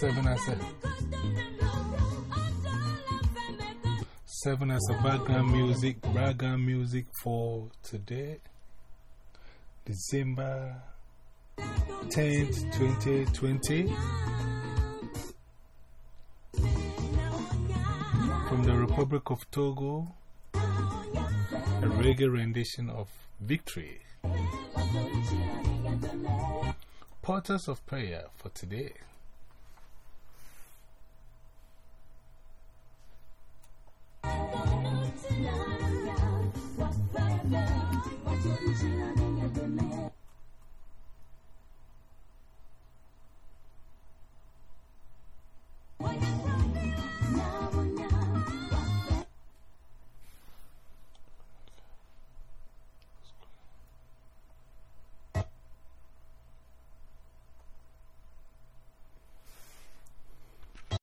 Seven as a seven as a background music, background music for today, December 10th, 2020. From the Republic of Togo, a reggae rendition of Victory. Portals of Prayer for today. Thank you.